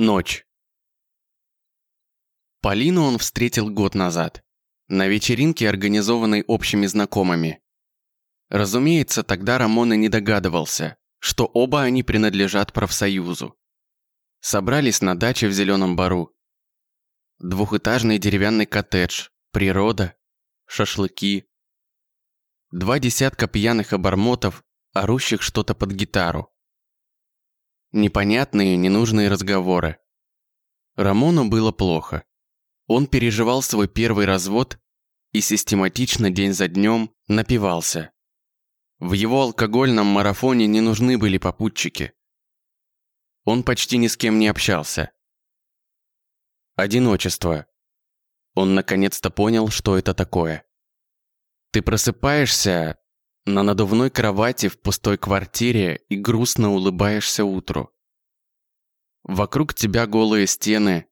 Ночь. Полину он встретил год назад, на вечеринке, организованной общими знакомыми. Разумеется, тогда Рамон и не догадывался, что оба они принадлежат профсоюзу. Собрались на даче в Зеленом Бару. Двухэтажный деревянный коттедж, природа, шашлыки. Два десятка пьяных обормотов, орущих что-то под гитару. Непонятные, ненужные разговоры. Рамону было плохо. Он переживал свой первый развод и систематично день за днем напивался. В его алкогольном марафоне не нужны были попутчики. Он почти ни с кем не общался. Одиночество. Он наконец-то понял, что это такое. Ты просыпаешься, на надувной кровати в пустой квартире и грустно улыбаешься утру. Вокруг тебя голые стены,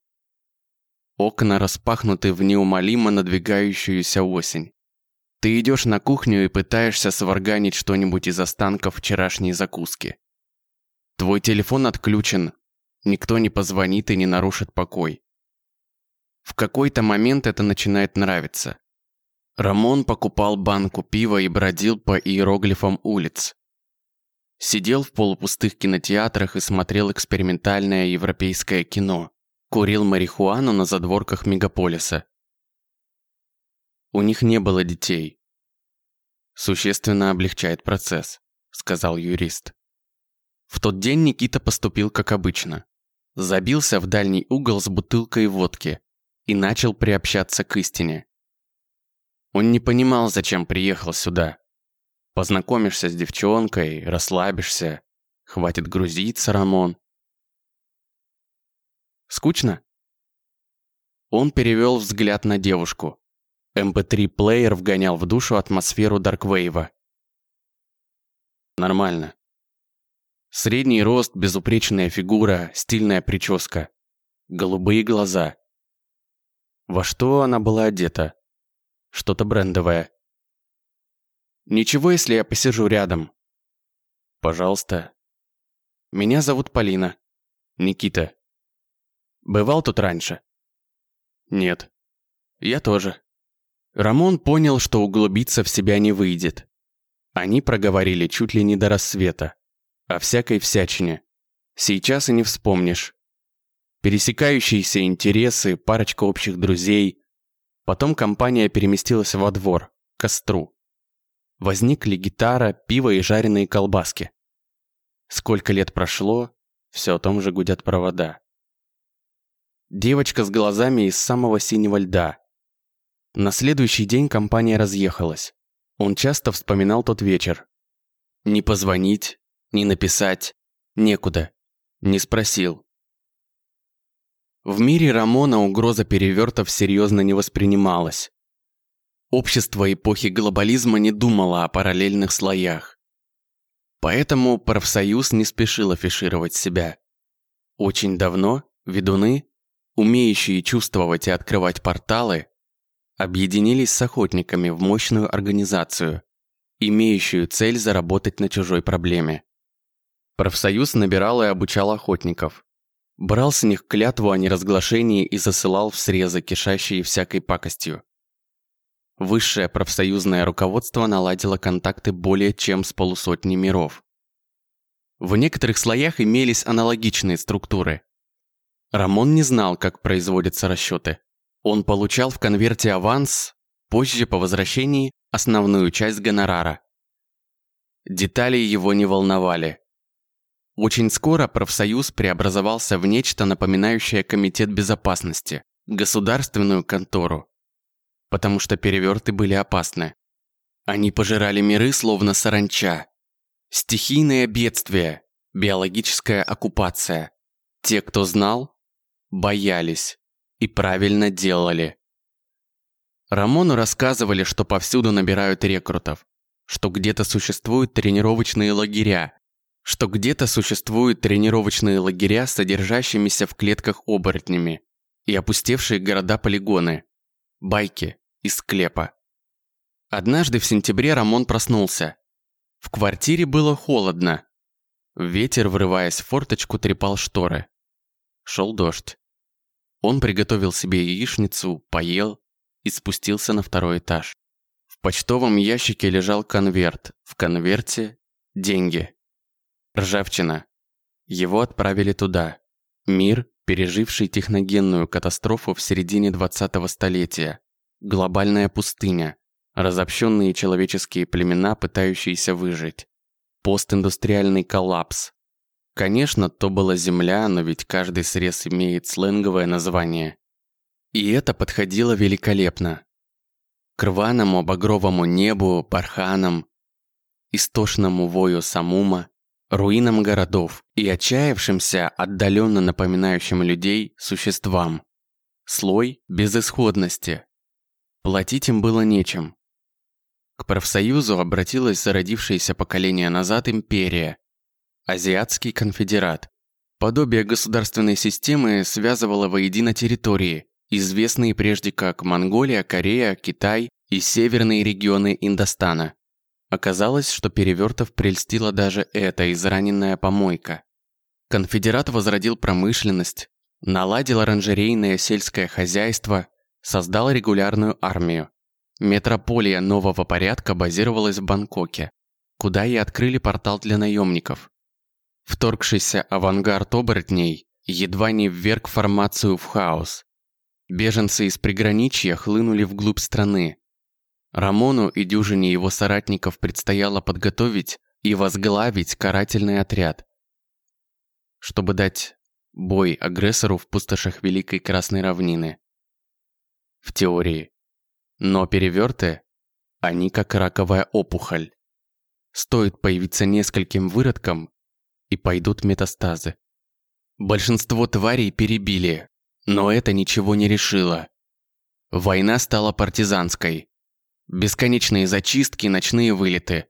окна распахнуты в неумолимо надвигающуюся осень. Ты идешь на кухню и пытаешься сварганить что-нибудь из останков вчерашней закуски. Твой телефон отключен, никто не позвонит и не нарушит покой. В какой-то момент это начинает нравиться. Рамон покупал банку пива и бродил по иероглифам улиц. Сидел в полупустых кинотеатрах и смотрел экспериментальное европейское кино. Курил марихуану на задворках мегаполиса. У них не было детей. Существенно облегчает процесс, сказал юрист. В тот день Никита поступил как обычно. Забился в дальний угол с бутылкой водки и начал приобщаться к истине. Он не понимал, зачем приехал сюда. Познакомишься с девчонкой, расслабишься. Хватит грузиться, Рамон. Скучно? Он перевел взгляд на девушку. MP3-плеер эм вгонял в душу атмосферу Дарквейва. Нормально. Средний рост, безупречная фигура, стильная прическа. Голубые глаза. Во что она была одета? Что-то брендовое. Ничего, если я посижу рядом. Пожалуйста. Меня зовут Полина. Никита. Бывал тут раньше? Нет. Я тоже. Рамон понял, что углубиться в себя не выйдет. Они проговорили чуть ли не до рассвета. О всякой всячине. Сейчас и не вспомнишь. Пересекающиеся интересы, парочка общих друзей, Потом компания переместилась во двор, к костру. Возникли гитара, пиво и жареные колбаски. Сколько лет прошло, все о том же гудят провода. Девочка с глазами из самого синего льда. На следующий день компания разъехалась. Он часто вспоминал тот вечер. Не позвонить, не написать, некуда. Не спросил. В мире Рамона угроза перевертов серьезно не воспринималась. Общество эпохи глобализма не думало о параллельных слоях. Поэтому профсоюз не спешил афишировать себя. Очень давно ведуны, умеющие чувствовать и открывать порталы, объединились с охотниками в мощную организацию, имеющую цель заработать на чужой проблеме. Профсоюз набирал и обучал охотников, Брал с них клятву о неразглашении и засылал в срезы, кишащие всякой пакостью. Высшее профсоюзное руководство наладило контакты более чем с полусотней миров. В некоторых слоях имелись аналогичные структуры. Рамон не знал, как производятся расчеты. Он получал в конверте аванс, позже по возвращении основную часть гонорара. Детали его не волновали. Очень скоро профсоюз преобразовался в нечто напоминающее комитет безопасности, государственную контору. Потому что переверты были опасны. Они пожирали миры словно саранча. Стихийное бедствие, биологическая оккупация. Те, кто знал, боялись и правильно делали. Рамону рассказывали, что повсюду набирают рекрутов, что где-то существуют тренировочные лагеря, что где-то существуют тренировочные лагеря содержащимися в клетках оборотнями и опустевшие города-полигоны, байки из склепа. Однажды в сентябре Рамон проснулся. В квартире было холодно. Ветер, врываясь в форточку, трепал шторы. Шел дождь. Он приготовил себе яичницу, поел и спустился на второй этаж. В почтовом ящике лежал конверт. В конверте – деньги. Ржавчина. Его отправили туда. Мир, переживший техногенную катастрофу в середине 20-го столетия. Глобальная пустыня. Разобщенные человеческие племена, пытающиеся выжить. Постиндустриальный коллапс. Конечно, то была земля, но ведь каждый срез имеет сленговое название. И это подходило великолепно. К рваному багровому небу, барханам, истошному вою самума, руинам городов и отчаявшимся, отдаленно напоминающим людей, существам. Слой безысходности. Платить им было нечем. К профсоюзу обратилось зародившееся поколение назад империя, Азиатский конфедерат. Подобие государственной системы связывало воедино территории, известные прежде как Монголия, Корея, Китай и северные регионы Индостана. Оказалось, что Перевертов прельстила даже эта израненная помойка. Конфедерат возродил промышленность, наладил оранжерейное сельское хозяйство, создал регулярную армию. Метрополия нового порядка базировалась в Бангкоке, куда и открыли портал для наемников. Вторгшийся авангард оборотней едва не вверг формацию в хаос. Беженцы из приграничья хлынули вглубь страны, Рамону и дюжине его соратников предстояло подготовить и возглавить карательный отряд, чтобы дать бой агрессору в пустошах Великой Красной Равнины. В теории. Но переверты, они как раковая опухоль. Стоит появиться нескольким выродкам, и пойдут метастазы. Большинство тварей перебили, но это ничего не решило. Война стала партизанской. Бесконечные зачистки, ночные вылеты.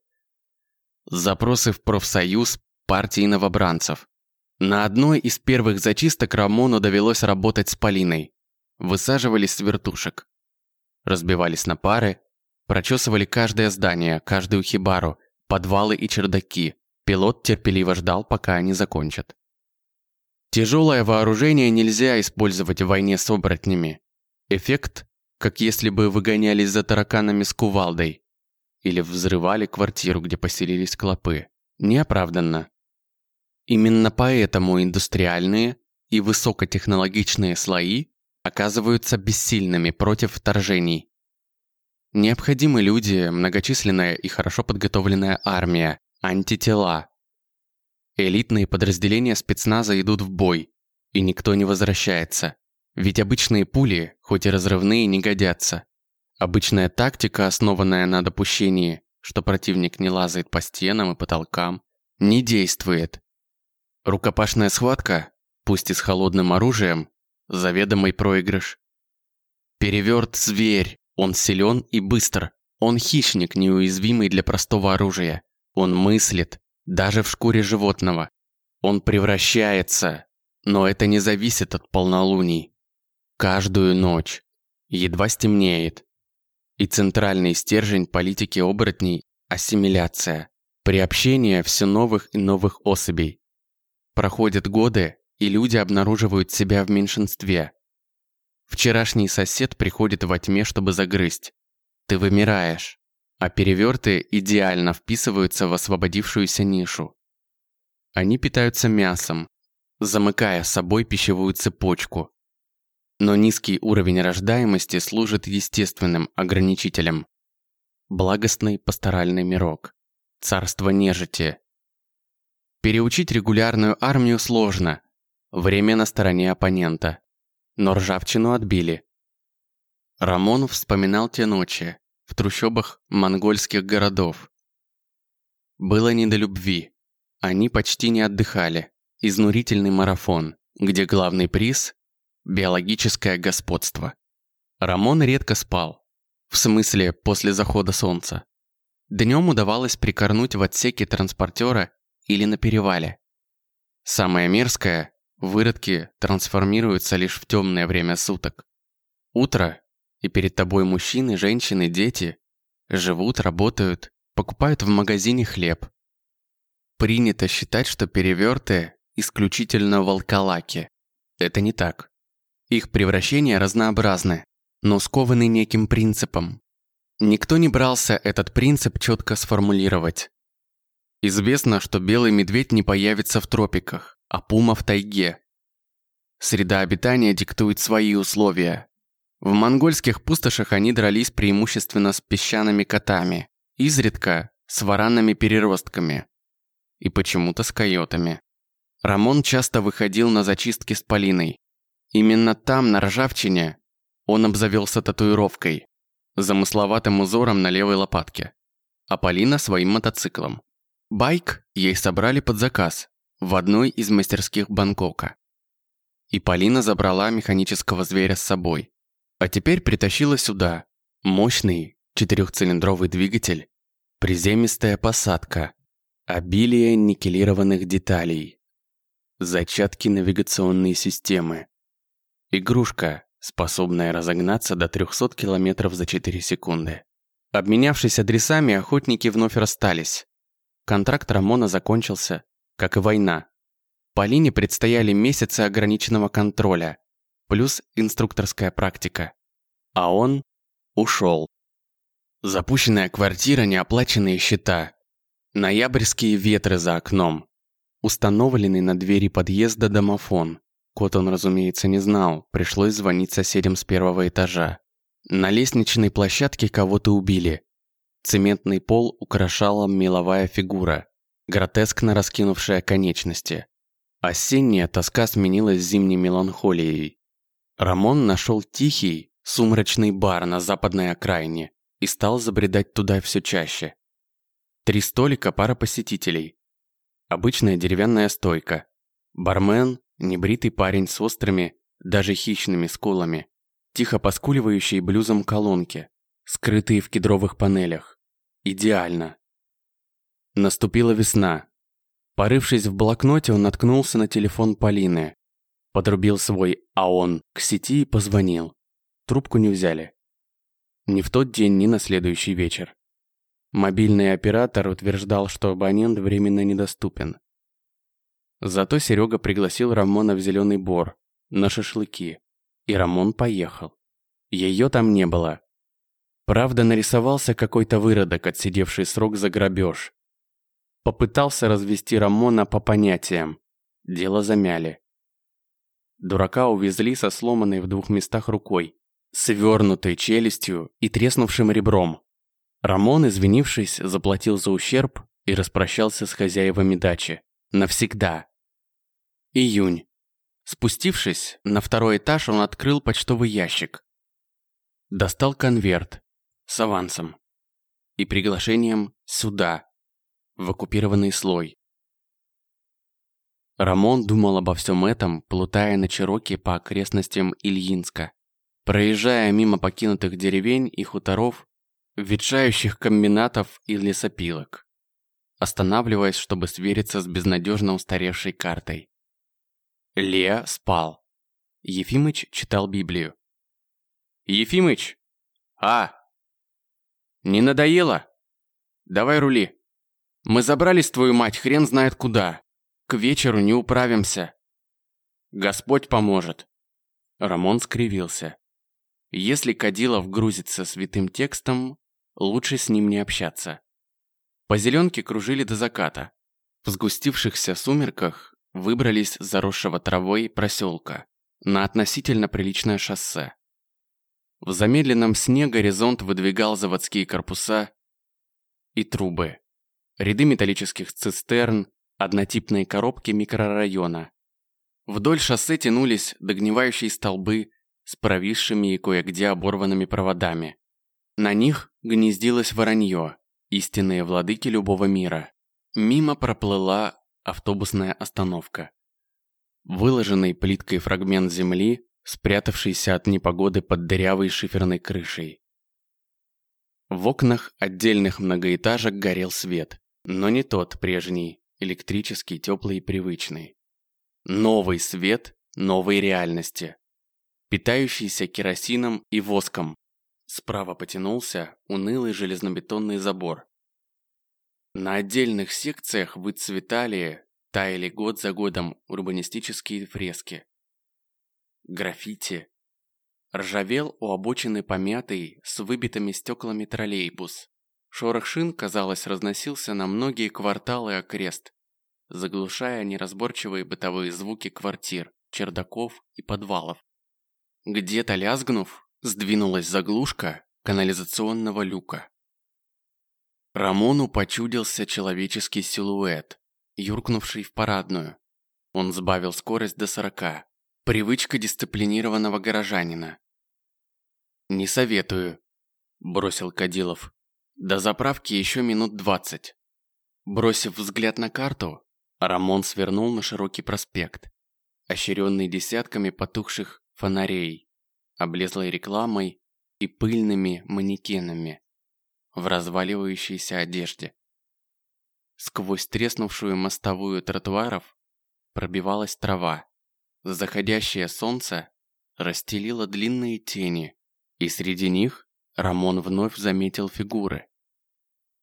Запросы в профсоюз партии новобранцев. На одной из первых зачисток Рамону довелось работать с Полиной. Высаживались с вертушек. Разбивались на пары, прочесывали каждое здание, каждую хибару, подвалы и чердаки. Пилот терпеливо ждал, пока они закончат. Тяжелое вооружение нельзя использовать в войне с оборотнями. Эффект как если бы выгонялись за тараканами с кувалдой или взрывали квартиру, где поселились клопы. Неоправданно. Именно поэтому индустриальные и высокотехнологичные слои оказываются бессильными против вторжений. Необходимы люди, многочисленная и хорошо подготовленная армия, антитела. Элитные подразделения спецназа идут в бой, и никто не возвращается. Ведь обычные пули, хоть и разрывные, не годятся. Обычная тактика, основанная на допущении, что противник не лазает по стенам и потолкам, не действует. Рукопашная схватка, пусть и с холодным оружием, заведомый проигрыш. Переверт – зверь, он силен и быстр. Он хищник, неуязвимый для простого оружия. Он мыслит, даже в шкуре животного. Он превращается, но это не зависит от полнолуний. Каждую ночь. Едва стемнеет. И центральный стержень политики оборотней – ассимиляция. Приобщение все новых и новых особей. Проходят годы, и люди обнаруживают себя в меньшинстве. Вчерашний сосед приходит во тьме, чтобы загрызть. Ты вымираешь, а переверты идеально вписываются в освободившуюся нишу. Они питаются мясом, замыкая собой пищевую цепочку, но низкий уровень рождаемости служит естественным ограничителем. Благостный пасторальный мирок. Царство нежити. Переучить регулярную армию сложно. Время на стороне оппонента. Но ржавчину отбили. Рамон вспоминал те ночи в трущобах монгольских городов. Было не до любви. Они почти не отдыхали. Изнурительный марафон, где главный приз Биологическое господство. Рамон редко спал. В смысле, после захода солнца. Днем удавалось прикорнуть в отсеке транспортера или на перевале. Самое мерзкое – выродки трансформируются лишь в темное время суток. Утро, и перед тобой мужчины, женщины, дети живут, работают, покупают в магазине хлеб. Принято считать, что переверты исключительно волколаки. Это не так. Их превращения разнообразны, но скованы неким принципом. Никто не брался этот принцип четко сформулировать. Известно, что белый медведь не появится в тропиках, а пума в тайге. Среда обитания диктует свои условия. В монгольских пустошах они дрались преимущественно с песчаными котами, изредка с варанными переростками и почему-то с койотами. Рамон часто выходил на зачистки с Полиной. Именно там, на ржавчине, он обзавелся татуировкой, замысловатым узором на левой лопатке, а Полина своим мотоциклом. Байк ей собрали под заказ в одной из мастерских Бангкока. И Полина забрала механического зверя с собой. А теперь притащила сюда мощный четырехцилиндровый двигатель, приземистая посадка, обилие никелированных деталей, зачатки навигационной системы. Игрушка, способная разогнаться до 300 км за 4 секунды. Обменявшись адресами, охотники вновь расстались. Контракт Рамона закончился, как и война. Полине предстояли месяцы ограниченного контроля, плюс инструкторская практика. А он ушел. Запущенная квартира, неоплаченные счета. Ноябрьские ветры за окном. Установленный на двери подъезда домофон. Код он, разумеется, не знал, пришлось звонить соседям с первого этажа. На лестничной площадке кого-то убили. Цементный пол украшала меловая фигура, гротескно раскинувшая конечности. Осенняя тоска сменилась зимней меланхолией. Рамон нашел тихий, сумрачный бар на западной окраине и стал забредать туда все чаще. Три столика, пара посетителей. Обычная деревянная стойка. Бармен, небритый парень с острыми, даже хищными скулами, тихо поскуливающие блюзом колонки, скрытые в кедровых панелях. Идеально. Наступила весна. Порывшись в блокноте, он наткнулся на телефон Полины. Подрубил свой АОН к сети и позвонил. Трубку не взяли. Ни в тот день, ни на следующий вечер. Мобильный оператор утверждал, что абонент временно недоступен. Зато Серега пригласил Рамона в Зеленый Бор, на шашлыки. И Рамон поехал. Ее там не было. Правда, нарисовался какой-то выродок, отсидевший срок за грабеж. Попытался развести Рамона по понятиям. Дело замяли. Дурака увезли со сломанной в двух местах рукой, свернутой челюстью и треснувшим ребром. Рамон, извинившись, заплатил за ущерб и распрощался с хозяевами дачи. Навсегда. Июнь. Спустившись, на второй этаж он открыл почтовый ящик. Достал конверт, с авансом и приглашением сюда, в оккупированный слой. Рамон думал обо всем этом, плутая на Чироке по окрестностям Ильинска, проезжая мимо покинутых деревень и хуторов, ветшающих комбинатов и лесопилок, останавливаясь, чтобы свериться с безнадежно устаревшей картой. Леа спал. Ефимыч читал Библию. «Ефимыч! А!» «Не надоело? Давай рули. Мы забрались твою мать хрен знает куда. К вечеру не управимся. Господь поможет». Рамон скривился. Если Кадилов грузится святым текстом, лучше с ним не общаться. По зеленке кружили до заката. В сгустившихся сумерках выбрались с заросшего травой проселка на относительно приличное шоссе. В замедленном сне горизонт выдвигал заводские корпуса и трубы. Ряды металлических цистерн, однотипные коробки микрорайона. Вдоль шоссе тянулись догнивающие столбы с провисшими и кое-где оборванными проводами. На них гнездилось воронье, истинные владыки любого мира. Мимо проплыла автобусная остановка. Выложенный плиткой фрагмент земли спрятавшийся от непогоды под дырявой шиферной крышей. В окнах отдельных многоэтажек горел свет, но не тот прежний, электрический, теплый и привычный. Новый свет новой реальности, питающийся керосином и воском. Справа потянулся унылый железнобетонный забор. На отдельных секциях выцветали, таяли год за годом урбанистические фрески. граффити. Ржавел у обочины помятый, с выбитыми стеклами троллейбус. Шорох шин, казалось, разносился на многие кварталы окрест, заглушая неразборчивые бытовые звуки квартир, чердаков и подвалов. Где-то лязгнув, сдвинулась заглушка канализационного люка. Рамону почудился человеческий силуэт, юркнувший в парадную. Он сбавил скорость до сорока. Привычка дисциплинированного горожанина. «Не советую», – бросил Кадилов. «До заправки еще минут двадцать». Бросив взгляд на карту, Рамон свернул на широкий проспект, ощеренный десятками потухших фонарей, облезлой рекламой и пыльными манекенами в разваливающейся одежде. Сквозь треснувшую мостовую тротуаров пробивалась трава. Заходящее солнце расстелило длинные тени, и среди них Рамон вновь заметил фигуры.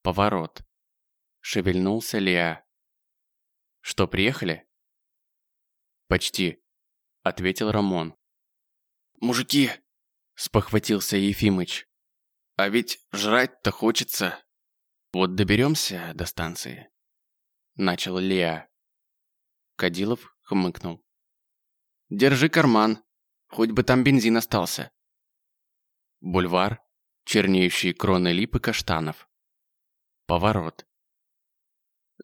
Поворот. Шевельнулся Леа. «Что, приехали?» «Почти», — ответил Рамон. «Мужики!» — спохватился Ефимыч. «А ведь жрать-то хочется!» «Вот доберемся до станции», — начал Леа. Кадилов хмыкнул. «Держи карман, хоть бы там бензин остался». Бульвар, чернеющие кроны лип и каштанов. Поворот.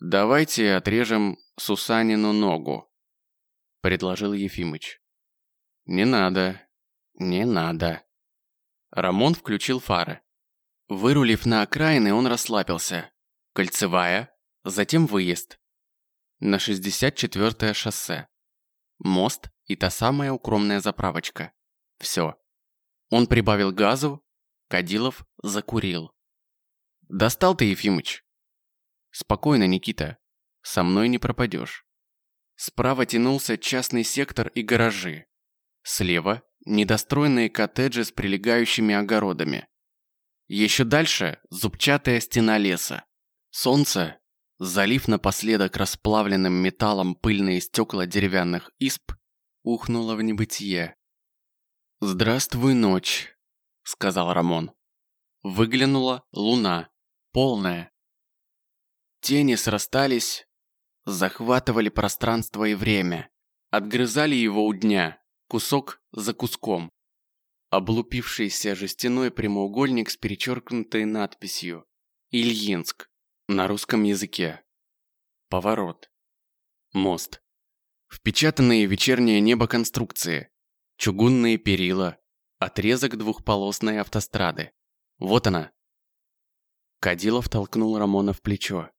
«Давайте отрежем Сусанину ногу», — предложил Ефимыч. «Не надо, не надо». Рамон включил фары. Вырулив на окраины, он расслабился. Кольцевая, затем выезд. На 64-е шоссе. Мост и та самая укромная заправочка. Все. Он прибавил газу, Кадилов закурил. «Достал ты, Ефимыч?» «Спокойно, Никита. Со мной не пропадешь». Справа тянулся частный сектор и гаражи. Слева – недостроенные коттеджи с прилегающими огородами. Еще дальше – зубчатая стена леса. Солнце, залив напоследок расплавленным металлом пыльные стекла деревянных исп, ухнуло в небытие. «Здравствуй, ночь», — сказал Рамон. Выглянула луна, полная. Тени срастались, захватывали пространство и время, отгрызали его у дня, кусок за куском. Облупившийся жестяной прямоугольник с перечеркнутой надписью «Ильинск» на русском языке. Поворот. Мост. Впечатанные вечернее небо конструкции, чугунные перила, отрезок двухполосной автострады. Вот она. Кадилов толкнул Рамона в плечо.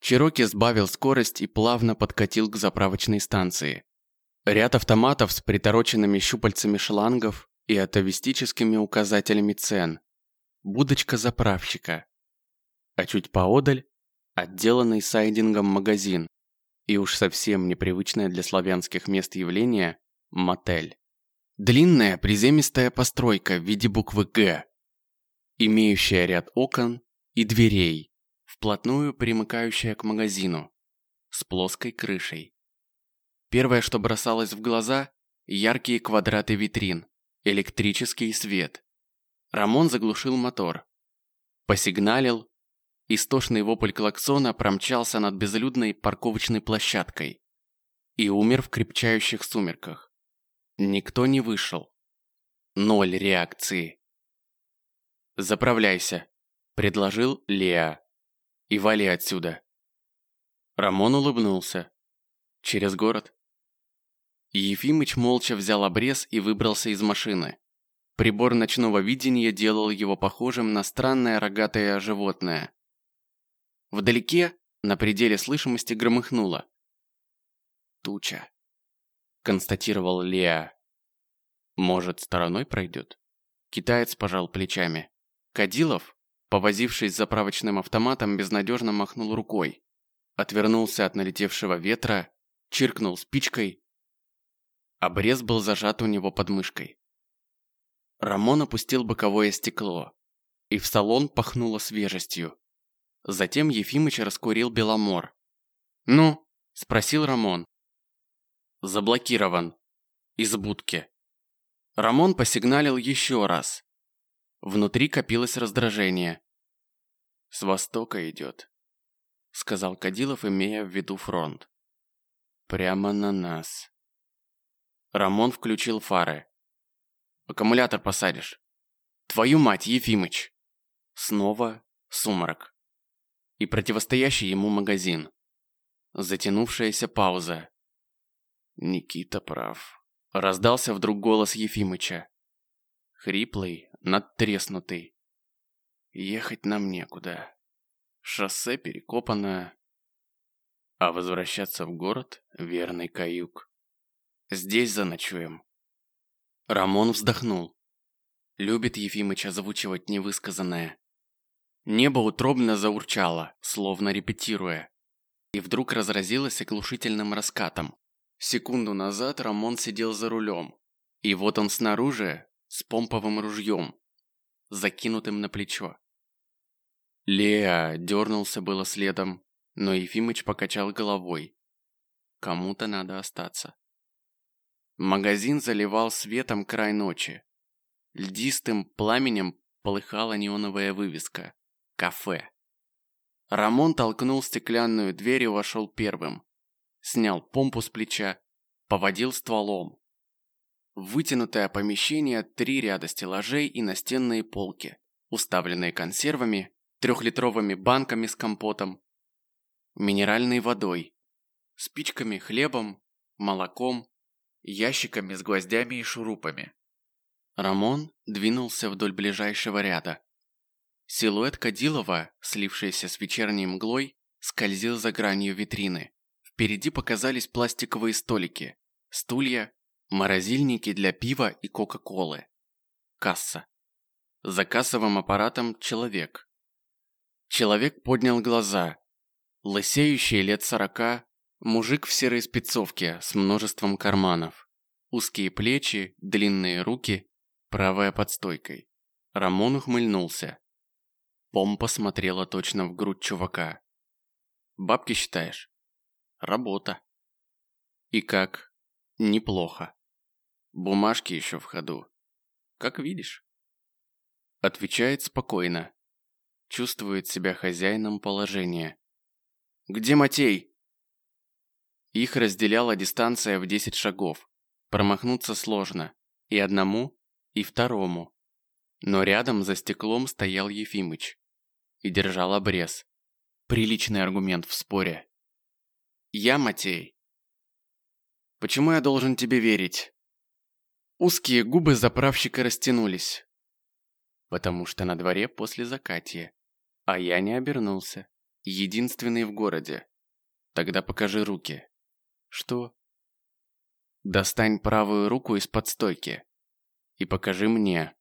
Чироки сбавил скорость и плавно подкатил к заправочной станции. Ряд автоматов с притороченными щупальцами шлангов и атовистическими указателями цен. Будочка заправщика. А чуть поодаль – отделанный сайдингом магазин. И уж совсем непривычное для славянских мест явление мотель. Длинная приземистая постройка в виде буквы «Г», имеющая ряд окон и дверей, вплотную примыкающая к магазину, с плоской крышей. Первое, что бросалось в глаза – яркие квадраты витрин, электрический свет. Рамон заглушил мотор. Посигналил. Истошный вопль клаксона промчался над безлюдной парковочной площадкой и умер в крепчающих сумерках. Никто не вышел. Ноль реакции. «Заправляйся», — предложил Леа. «И вали отсюда». Рамон улыбнулся. «Через город?» Ефимыч молча взял обрез и выбрался из машины. Прибор ночного видения делал его похожим на странное рогатое животное. Вдалеке, на пределе слышимости, громыхнуло. «Туча», констатировал Леа. Может, стороной пройдет? Китаец пожал плечами. Кадилов, повозившись заправочным автоматом, безнадежно махнул рукой. Отвернулся от налетевшего ветра, чиркнул спичкой. Обрез был зажат у него под мышкой. Рамон опустил боковое стекло, и в салон пахнуло свежестью. Затем Ефимыч раскурил Беломор. «Ну?» – спросил Рамон. «Заблокирован», Из будки. Рамон посигналил еще раз. Внутри копилось раздражение. «С востока идет», — сказал Кадилов, имея в виду фронт. «Прямо на нас». Рамон включил фары. «Аккумулятор посадишь». «Твою мать, Ефимыч!» Снова сумрак. И противостоящий ему магазин. Затянувшаяся пауза. Никита прав. Раздался вдруг голос Ефимыча. Хриплый, надтреснутый. Ехать нам некуда. Шоссе перекопано. А возвращаться в город — верный каюк. Здесь заночуем. Рамон вздохнул. Любит Ефимыч озвучивать невысказанное. Небо утробно заурчало, словно репетируя. И вдруг разразилось оглушительным раскатом. Секунду назад Рамон сидел за рулем. И вот он снаружи, с помповым ружьем, закинутым на плечо. Леа дернулся было следом, но Ефимыч покачал головой. Кому-то надо остаться. Магазин заливал светом край ночи. Льдистым пламенем полыхала неоновая вывеска «Кафе». Рамон толкнул стеклянную дверь и вошел первым. Снял помпу с плеча, поводил стволом. Вытянутое помещение, три ряда стеллажей и настенные полки, уставленные консервами, трехлитровыми банками с компотом, минеральной водой, спичками, хлебом, молоком, ящиками с гвоздями и шурупами. Рамон двинулся вдоль ближайшего ряда. Силуэт Кадилова, слившийся с вечерней мглой, скользил за гранью витрины. Впереди показались пластиковые столики, стулья, морозильники для пива и кока-колы. Касса. За кассовым аппаратом человек. Человек поднял глаза. Лысеющий лет сорока, мужик в серой спецовке с множеством карманов. Узкие плечи, длинные руки, правая под стойкой. Рамон ухмыльнулся. Помпа смотрела точно в грудь чувака. «Бабки считаешь?» «Работа». «И как?» «Неплохо. Бумажки еще в ходу. Как видишь». Отвечает спокойно. Чувствует себя хозяином положения. «Где Матей?» Их разделяла дистанция в 10 шагов. Промахнуться сложно. И одному, и второму. Но рядом за стеклом стоял Ефимыч. И держал обрез. Приличный аргумент в споре. «Я Матей». «Почему я должен тебе верить?» Узкие губы заправщика растянулись. «Потому что на дворе после закатия. А я не обернулся. Единственный в городе. Тогда покажи руки». «Что?» «Достань правую руку из-под стойки и покажи мне».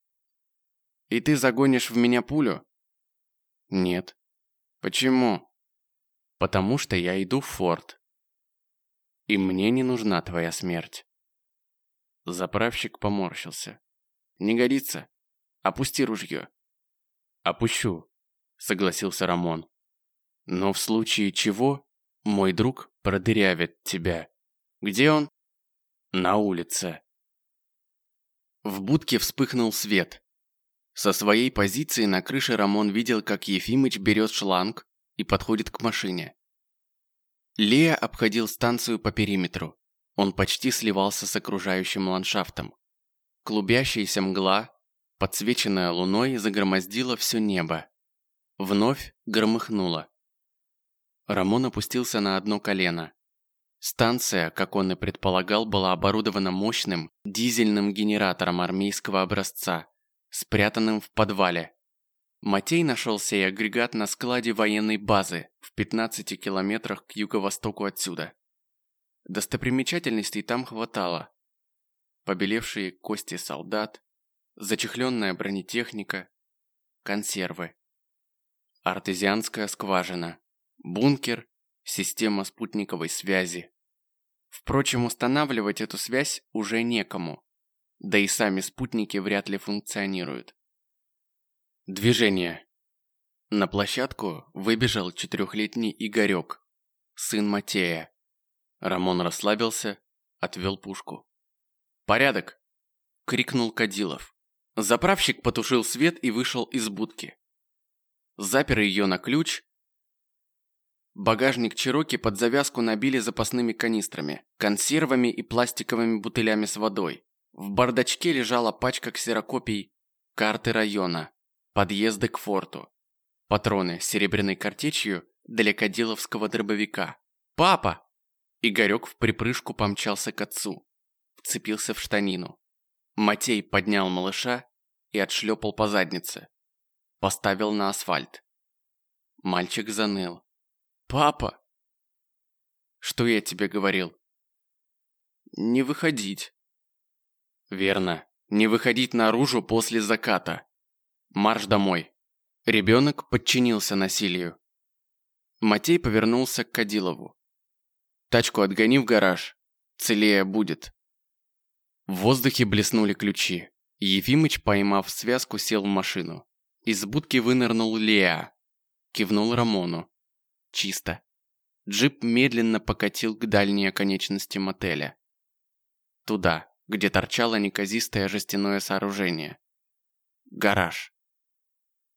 «И ты загонишь в меня пулю?» «Нет». «Почему?» «Потому что я иду в форт. И мне не нужна твоя смерть». Заправщик поморщился. «Не годится. Опусти ружье». «Опущу», — согласился Рамон. «Но в случае чего мой друг продырявит тебя. Где он?» «На улице». В будке вспыхнул свет. Со своей позиции на крыше Рамон видел, как Ефимыч берет шланг и подходит к машине. Лея обходил станцию по периметру. Он почти сливался с окружающим ландшафтом. Клубящаяся мгла, подсвеченная луной, загромоздила все небо. Вновь громыхнуло. Рамон опустился на одно колено. Станция, как он и предполагал, была оборудована мощным дизельным генератором армейского образца, спрятанным в подвале. Матей нашел сей агрегат на складе военной базы в 15 километрах к юго-востоку отсюда. Достопримечательностей там хватало. Побелевшие кости солдат, зачехленная бронетехника, консервы. Артезианская скважина, бункер система спутниковой связи. Впрочем, устанавливать эту связь уже некому, да и сами спутники вряд ли функционируют. Движение. На площадку выбежал четырехлетний Игорек, сын Матея. Рамон расслабился, отвел пушку. «Порядок!» – крикнул Кадилов. Заправщик потушил свет и вышел из будки. Запер ее на ключ. Багажник Чироки под завязку набили запасными канистрами, консервами и пластиковыми бутылями с водой. В бардачке лежала пачка ксерокопий карты района, подъезды к форту, патроны с серебряной картечью для кадиловского дробовика. «Папа!» Игорек в припрыжку помчался к отцу. Вцепился в штанину. Матей поднял малыша и отшлепал по заднице. Поставил на асфальт. Мальчик заныл. «Папа!» «Что я тебе говорил?» «Не выходить». «Верно. Не выходить наружу после заката. Марш домой». Ребенок подчинился насилию. Матей повернулся к Кадилову. «Тачку отгони в гараж. Целее будет». В воздухе блеснули ключи. Ефимыч, поймав связку, сел в машину. Из будки вынырнул Леа. Кивнул Рамону. Чисто. Джип медленно покатил к дальней оконечности мотеля. Туда, где торчало неказистое жестяное сооружение. Гараж.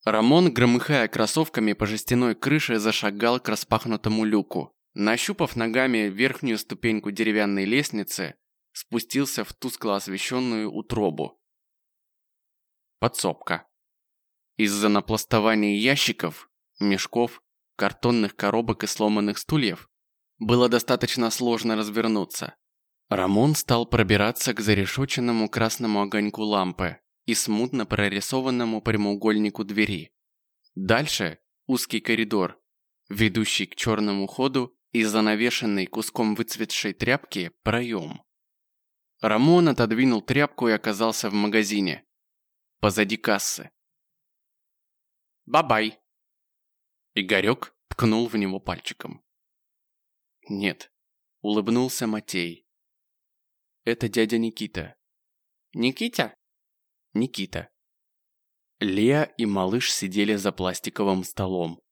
Рамон, громыхая кроссовками по жестяной крыше, зашагал к распахнутому люку. Нащупав ногами верхнюю ступеньку деревянной лестницы, спустился в тускло освещенную утробу. Подсобка. Из-за напластования ящиков, мешков, картонных коробок и сломанных стульев было достаточно сложно развернуться. Рамон стал пробираться к зарешоченному красному огоньку лампы и смутно прорисованному прямоугольнику двери. Дальше узкий коридор, ведущий к черному ходу и занавешенный куском выцветшей тряпки проем. Рамон отодвинул тряпку и оказался в магазине. Позади кассы. «Бабай!» Игорек ткнул в него пальчиком. «Нет», — улыбнулся Матей. «Это дядя Никита». «Никитя?» «Никита». Леа и малыш сидели за пластиковым столом.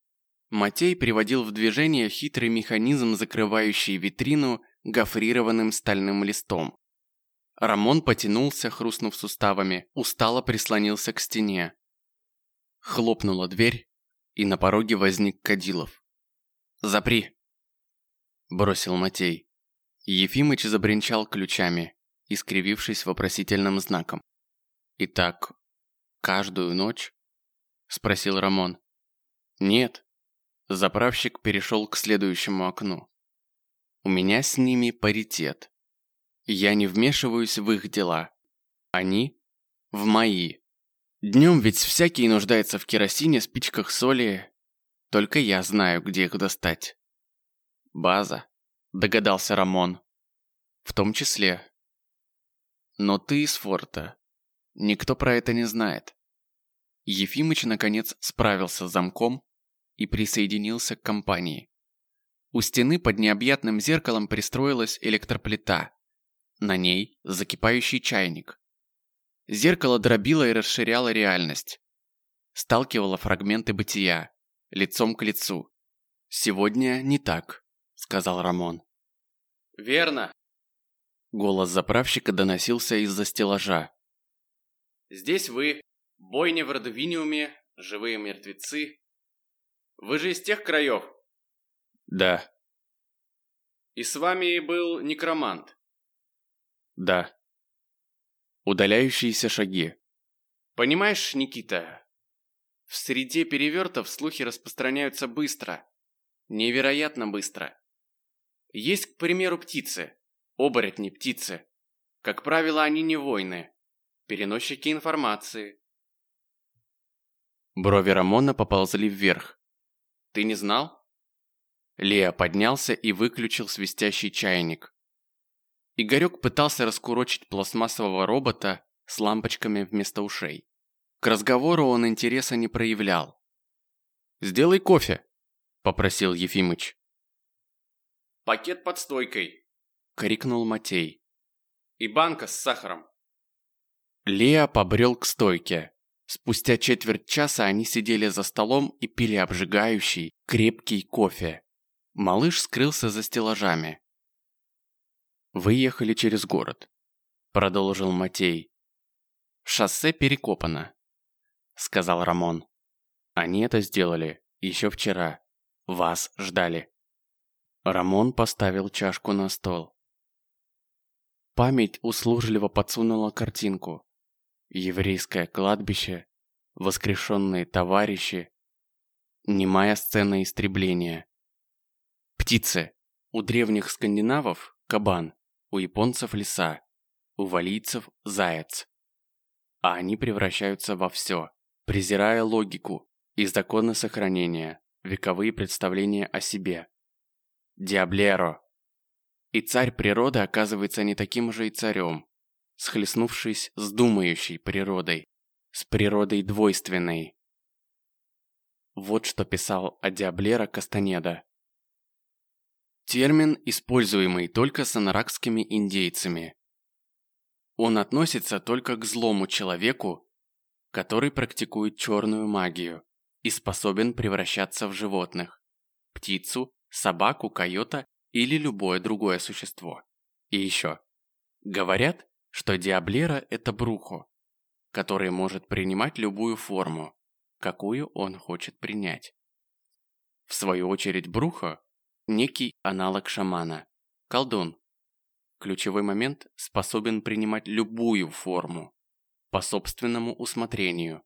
Матей приводил в движение хитрый механизм, закрывающий витрину гофрированным стальным листом. Рамон потянулся, хрустнув суставами, устало прислонился к стене. Хлопнула дверь, и на пороге возник Кадилов. «Запри!» – бросил Матей. Ефимыч забринчал ключами, искривившись вопросительным знаком. «Итак, каждую ночь?» – спросил Рамон. «Нет». Заправщик перешел к следующему окну. «У меня с ними паритет. Я не вмешиваюсь в их дела. Они – в мои. Днем ведь всякий нуждается в керосине, спичках, соли. Только я знаю, где их достать. База, догадался Рамон. В том числе. Но ты из форта. Никто про это не знает. Ефимыч, наконец, справился с замком и присоединился к компании. У стены под необъятным зеркалом пристроилась электроплита. На ней закипающий чайник. Зеркало дробило и расширяло реальность. Сталкивало фрагменты бытия, лицом к лицу. «Сегодня не так», — сказал Рамон. «Верно». Голос заправщика доносился из-за стеллажа. «Здесь вы, бойня в Радовиниуме, живые мертвецы. Вы же из тех краев?» «Да». «И с вами был некромант?» «Да». Удаляющиеся шаги. Понимаешь, Никита, в среде перевертов слухи распространяются быстро. Невероятно быстро. Есть, к примеру, птицы. Оборотни птицы. Как правило, они не воины. Переносчики информации. Брови Рамона поползли вверх. Ты не знал? Лео поднялся и выключил свистящий чайник. Игорек пытался раскурочить пластмассового робота с лампочками вместо ушей. К разговору он интереса не проявлял. «Сделай кофе», – попросил Ефимыч. «Пакет под стойкой», – крикнул Матей. «И банка с сахаром». Леа побрел к стойке. Спустя четверть часа они сидели за столом и пили обжигающий, крепкий кофе. Малыш скрылся за стеллажами. Выехали через город. продолжил Матей. Шоссе перекопано, сказал Рамон. Они это сделали еще вчера. Вас ждали. Рамон поставил чашку на стол. Память услужливо подсунула картинку. Еврейское кладбище, воскрешенные товарищи, немая сцена истребления. Птицы. У древних скандинавов – кабан, у японцев – лиса, у валийцев – заяц. А они превращаются во все, презирая логику и законы сохранения, вековые представления о себе. Диаблеро. И царь природы оказывается не таким же и царем, схлестнувшись с думающей природой, с природой двойственной. Вот что писал о Диаблеро Кастанеда. Термин, используемый только санаракскими индейцами. Он относится только к злому человеку, который практикует черную магию и способен превращаться в животных – птицу, собаку, койота или любое другое существо. И еще. Говорят, что Диаблера – это брухо, который может принимать любую форму, какую он хочет принять. В свою очередь брухо – некий аналог шамана, колдун. Ключевой момент способен принимать любую форму, по собственному усмотрению.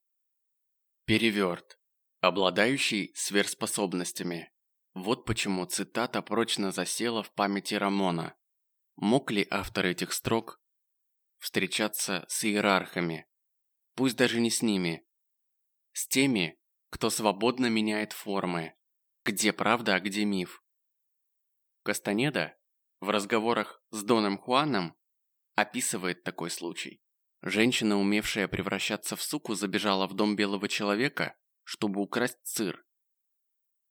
Переверт, обладающий сверхспособностями. Вот почему цитата прочно засела в памяти Рамона. Мог ли автор этих строк встречаться с иерархами? Пусть даже не с ними. С теми, кто свободно меняет формы. Где правда, а где миф? Кастанеда в разговорах с Доном Хуаном описывает такой случай. Женщина, умевшая превращаться в суку, забежала в дом белого человека, чтобы украсть сыр.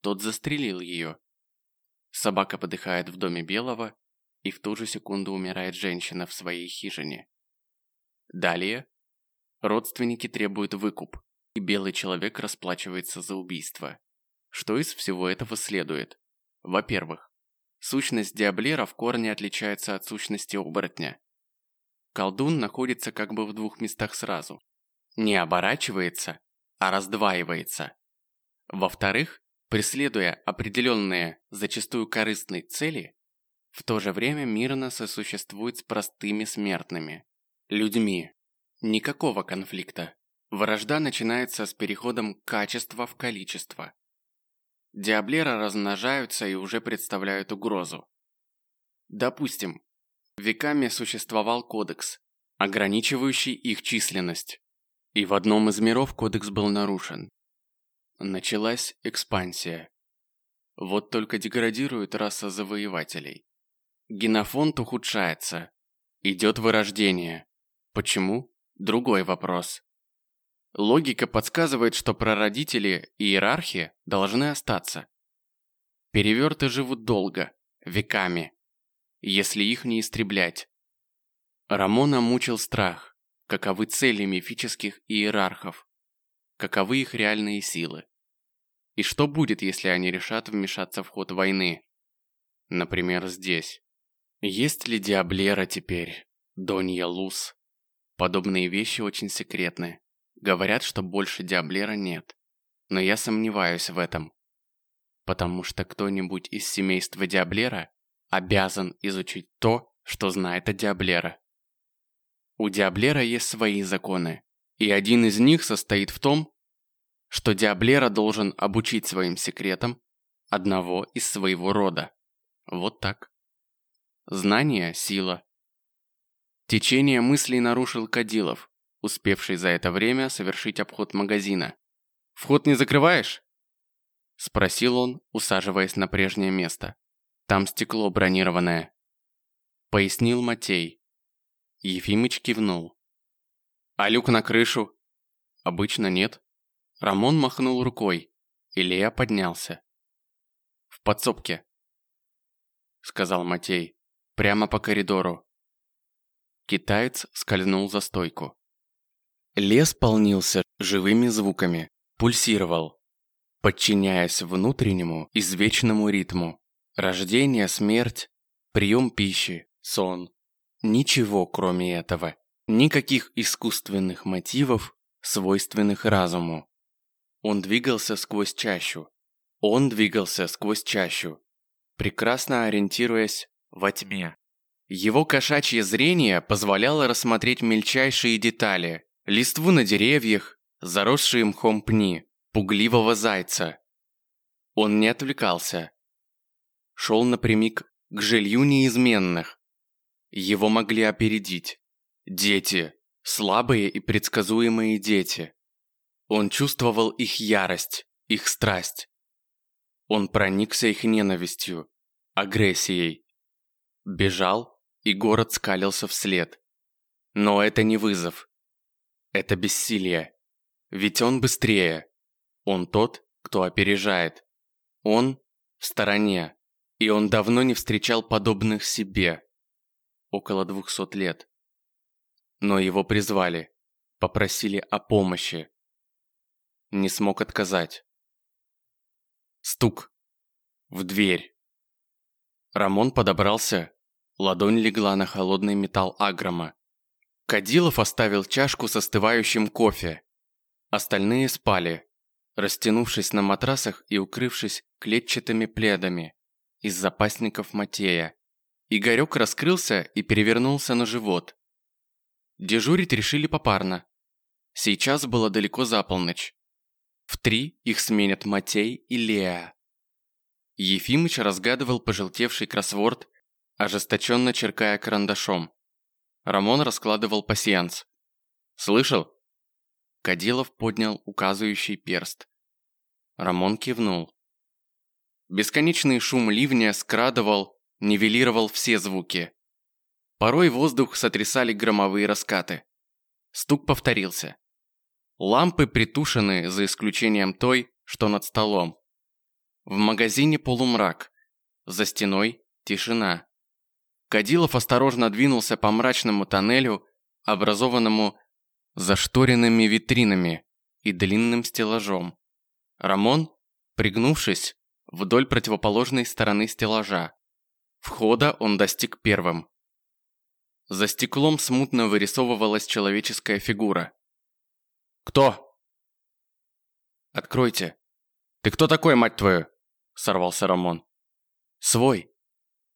Тот застрелил ее. Собака подыхает в доме белого, и в ту же секунду умирает женщина в своей хижине. Далее родственники требуют выкуп, и белый человек расплачивается за убийство. Что из всего этого следует? Во-первых, сущность Диаблера в корне отличается от сущности оборотня. Колдун находится как бы в двух местах сразу. Не оборачивается, а раздваивается. Во-вторых, преследуя определенные, зачастую корыстные цели, в то же время мирно сосуществует с простыми смертными, людьми. Никакого конфликта. Вражда начинается с переходом качества в количество. Диаблеры размножаются и уже представляют угрозу. Допустим, веками существовал кодекс, ограничивающий их численность. И в одном из миров кодекс был нарушен. Началась экспансия. Вот только деградирует раса завоевателей. Генофонд ухудшается. Идет вырождение. Почему? Другой вопрос. Логика подсказывает, что прародители и иерархи должны остаться. Переверты живут долго, веками, если их не истреблять. Рамона мучил страх, каковы цели мифических иерархов каковы их реальные силы. И что будет, если они решат вмешаться в ход войны? Например, здесь. Есть ли Диаблера теперь? Донья Лус? Подобные вещи очень секретны. Говорят, что больше Диаблера нет. Но я сомневаюсь в этом. Потому что кто-нибудь из семейства Диаблера обязан изучить то, что знает о Диаблера. У Диаблера есть свои законы, и один из них состоит в том, что Диаблера должен обучить своим секретам одного из своего рода. Вот так. Знание – сила. Течение мыслей нарушил Кадилов, успевший за это время совершить обход магазина. «Вход не закрываешь?» – спросил он, усаживаясь на прежнее место. «Там стекло бронированное», – пояснил Матей. Ефимыч кивнул. А люк на крышу? Обычно нет. Рамон махнул рукой. Илья поднялся. В подсобке. Сказал Матей. Прямо по коридору. Китаец скользнул за стойку. Лес полнился живыми звуками, пульсировал, подчиняясь внутреннему извечному ритму. Рождение, смерть, прием пищи, сон, Ничего кроме этого. Никаких искусственных мотивов, свойственных разуму. Он двигался сквозь чащу. Он двигался сквозь чащу, прекрасно ориентируясь во тьме. Его кошачье зрение позволяло рассмотреть мельчайшие детали. Листву на деревьях, заросшие мхом пни, пугливого зайца. Он не отвлекался. Шел напрямик к жилью неизменных. Его могли опередить. Дети. Слабые и предсказуемые дети. Он чувствовал их ярость, их страсть. Он проникся их ненавистью, агрессией. Бежал, и город скалился вслед. Но это не вызов. Это бессилие. Ведь он быстрее. Он тот, кто опережает. Он в стороне. И он давно не встречал подобных себе. Около двухсот лет. Но его призвали. Попросили о помощи. Не смог отказать. Стук. В дверь. Рамон подобрался. Ладонь легла на холодный металл агрома. Кадилов оставил чашку с остывающим кофе. Остальные спали, растянувшись на матрасах и укрывшись клетчатыми пледами из запасников Матея. Игорек раскрылся и перевернулся на живот. Дежурить решили попарно. Сейчас было далеко за полночь. В три их сменят Матей и Леа. Ефимыч разгадывал пожелтевший кроссворд, ожесточенно черкая карандашом. Рамон раскладывал пасьянс. «Слышал?» Кадилов поднял указывающий перст. Рамон кивнул. Бесконечный шум ливня скрадывал, нивелировал все звуки. Порой воздух сотрясали громовые раскаты. Стук повторился. Лампы притушены, за исключением той, что над столом. В магазине полумрак. За стеной тишина. Кадилов осторожно двинулся по мрачному тоннелю, образованному зашторенными витринами и длинным стеллажом. Рамон, пригнувшись, вдоль противоположной стороны стеллажа. Входа он достиг первым. За стеклом смутно вырисовывалась человеческая фигура. «Кто?» «Откройте». «Ты кто такой, мать твою?» – сорвался Рамон. «Свой».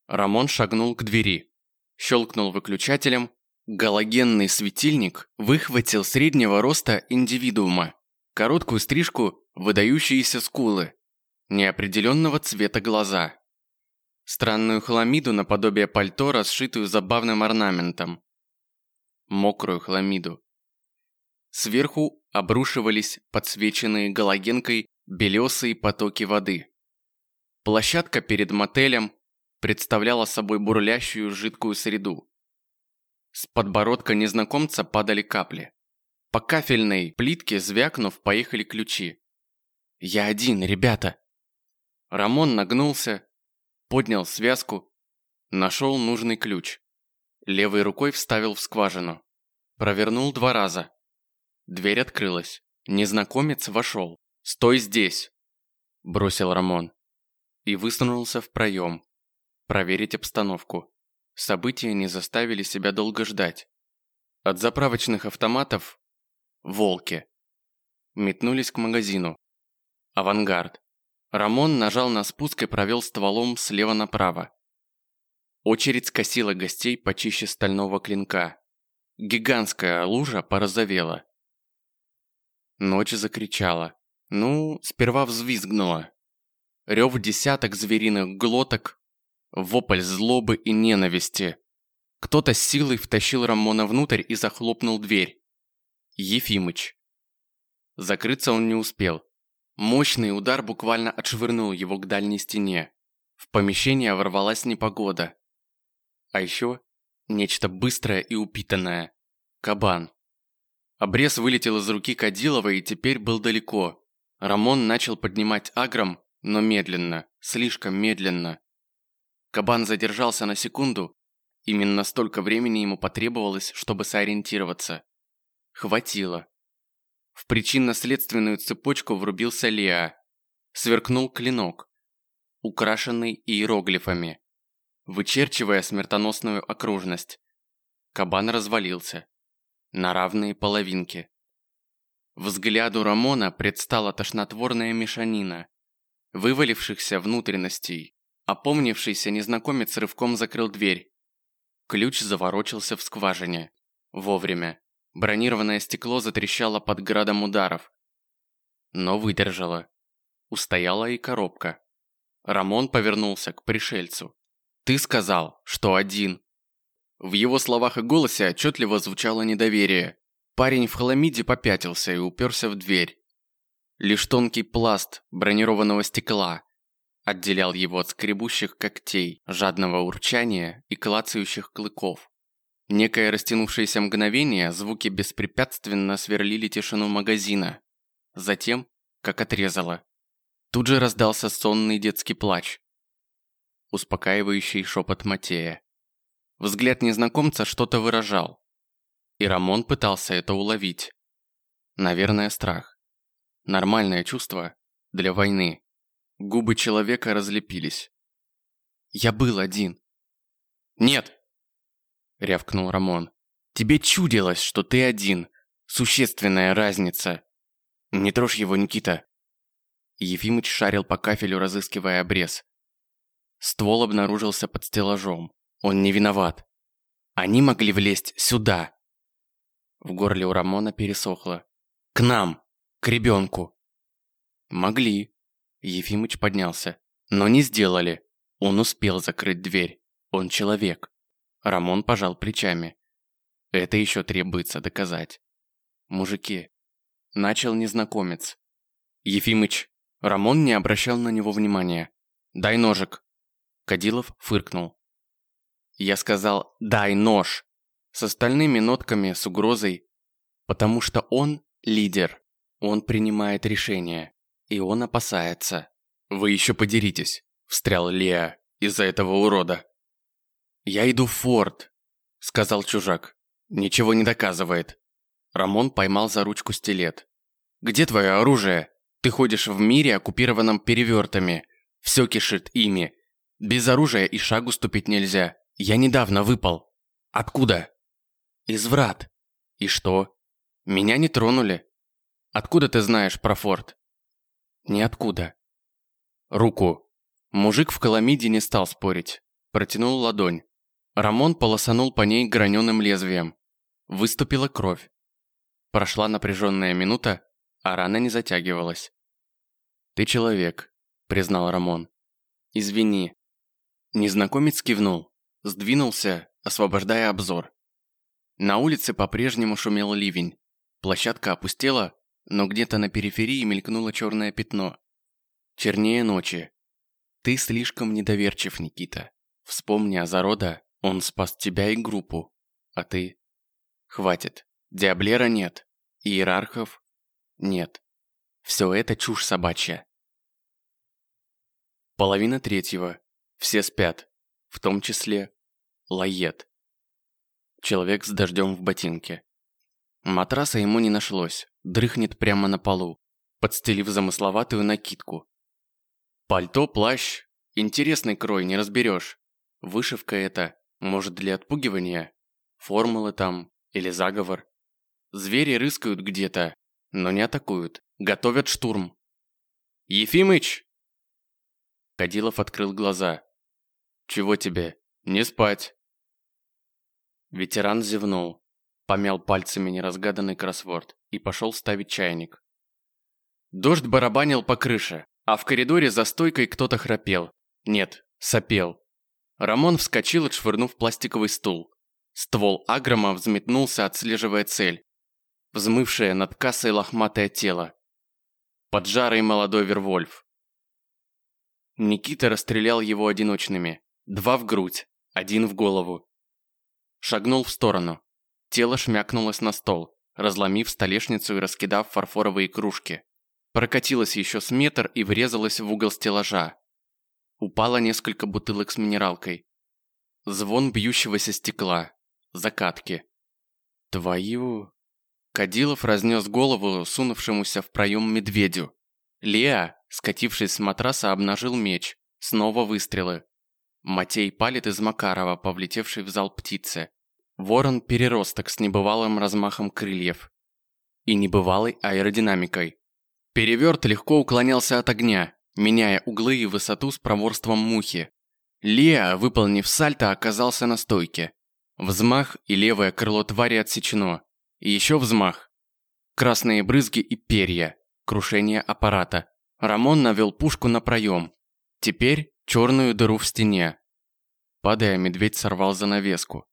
Рамон шагнул к двери, щелкнул выключателем. Галогенный светильник выхватил среднего роста индивидуума, короткую стрижку, выдающиеся скулы, неопределенного цвета глаза. Странную хламиду наподобие пальто, расшитую забавным орнаментом. Мокрую хламиду. Сверху обрушивались подсвеченные галогенкой белесые потоки воды. Площадка перед мотелем представляла собой бурлящую жидкую среду. С подбородка незнакомца падали капли. По кафельной плитке, звякнув, поехали ключи. «Я один, ребята!» Рамон нагнулся, поднял связку, нашел нужный ключ. Левой рукой вставил в скважину. Провернул два раза. Дверь открылась. Незнакомец вошел. «Стой здесь!» Бросил Рамон. И высунулся в проем. Проверить обстановку. События не заставили себя долго ждать. От заправочных автоматов «Волки» метнулись к магазину. «Авангард». Рамон нажал на спуск и провел стволом слева направо. Очередь скосила гостей почище стального клинка. Гигантская лужа порозовела. Ночь закричала. Ну, сперва взвизгнула. Рев десяток звериных глоток, вопль злобы и ненависти. Кто-то с силой втащил Рамона внутрь и захлопнул дверь. Ефимыч. Закрыться он не успел. Мощный удар буквально отшвырнул его к дальней стене. В помещение ворвалась непогода. А еще нечто быстрое и упитанное. Кабан. Обрез вылетел из руки Кадилова и теперь был далеко. Рамон начал поднимать агром, но медленно, слишком медленно. Кабан задержался на секунду. Именно столько времени ему потребовалось, чтобы сориентироваться. Хватило. В причинно-следственную цепочку врубился Леа. Сверкнул клинок, украшенный иероглифами, вычерчивая смертоносную окружность. Кабан развалился. На равные половинки. Взгляду Рамона предстала тошнотворная мешанина. Вывалившихся внутренностей. Опомнившийся незнакомец рывком закрыл дверь. Ключ заворочился в скважине. Вовремя. Бронированное стекло затрещало под градом ударов. Но выдержало. Устояла и коробка. Рамон повернулся к пришельцу. «Ты сказал, что один». В его словах и голосе отчетливо звучало недоверие. Парень в хламиде попятился и уперся в дверь. Лишь тонкий пласт бронированного стекла отделял его от скребущих когтей, жадного урчания и клацающих клыков. Некое растянувшееся мгновение звуки беспрепятственно сверлили тишину магазина. Затем, как отрезало, Тут же раздался сонный детский плач. Успокаивающий шепот Матея. Взгляд незнакомца что-то выражал. И Рамон пытался это уловить. Наверное, страх. Нормальное чувство для войны. Губы человека разлепились. «Я был один». «Нет!» — рявкнул Рамон. «Тебе чудилось, что ты один. Существенная разница. Не трожь его, Никита. Ефимыч шарил по кафелю, разыскивая обрез. Ствол обнаружился под стеллажом. Он не виноват. Они могли влезть сюда. В горле у Рамона пересохло. К нам! К ребенку! Могли. Ефимыч поднялся. Но не сделали. Он успел закрыть дверь. Он человек. Рамон пожал плечами. Это еще требуется доказать. Мужики. Начал незнакомец. Ефимыч, Рамон не обращал на него внимания. «Дай ножик!» Кадилов фыркнул. Я сказал «дай нож!» С остальными нотками, с угрозой. Потому что он лидер. Он принимает решения. И он опасается. «Вы еще подеритесь», – встрял Леа из-за этого урода. «Я иду в форт», – сказал чужак. «Ничего не доказывает». Рамон поймал за ручку стилет. «Где твое оружие?» Ты ходишь в мире, оккупированном перевертами. Все кишит ими. Без оружия и шагу ступить нельзя. Я недавно выпал. Откуда? Из врат. И что? Меня не тронули. Откуда ты знаешь про форт? Ниоткуда. Руку. Мужик в Коломиде не стал спорить. Протянул ладонь. Рамон полосанул по ней граненым лезвием. Выступила кровь. Прошла напряженная минута, а рана не затягивалась. «Ты человек», – признал Рамон. «Извини». Незнакомец кивнул, сдвинулся, освобождая обзор. На улице по-прежнему шумел ливень. Площадка опустела, но где-то на периферии мелькнуло черное пятно. Чернее ночи. Ты слишком недоверчив, Никита. Вспомни о Зарода, он спас тебя и группу. А ты? Хватит. Диаблера нет. Иерархов нет. Все это чушь собачья. Половина третьего. Все спят. В том числе Лает. Человек с дождем в ботинке. Матраса ему не нашлось. Дрыхнет прямо на полу, подстелив замысловатую накидку. Пальто, плащ. Интересный крой, не разберешь. Вышивка это, может, для отпугивания? Формулы там, или заговор. Звери рыскают где-то, но не атакуют. Готовят штурм. «Ефимыч!» Кадилов открыл глаза. «Чего тебе? Не спать!» Ветеран зевнул, помял пальцами неразгаданный кроссворд и пошел ставить чайник. Дождь барабанил по крыше, а в коридоре за стойкой кто-то храпел. Нет, сопел. Рамон вскочил, отшвырнув пластиковый стул. Ствол агрома взметнулся, отслеживая цель взмывшее над кассой лохматое тело. Поджарый молодой Вервольф. Никита расстрелял его одиночными. Два в грудь, один в голову. Шагнул в сторону. Тело шмякнулось на стол, разломив столешницу и раскидав фарфоровые кружки. Прокатилось еще с метр и врезалось в угол стеллажа. Упало несколько бутылок с минералкой. Звон бьющегося стекла. Закатки. Твою... Кадилов разнес голову сунувшемуся в проем медведю. Леа, скатившись с матраса, обнажил меч. Снова выстрелы. Матей палит из Макарова, повлетевший в зал птицы. Ворон-переросток с небывалым размахом крыльев и небывалой аэродинамикой. Переверт легко уклонялся от огня, меняя углы и высоту с проворством мухи. Леа, выполнив сальто, оказался на стойке. Взмах, и левое крыло твари отсечено. И еще взмах. Красные брызги и перья. Крушение аппарата. Рамон навел пушку на проем. Теперь черную дыру в стене. Падая, медведь сорвал занавеску.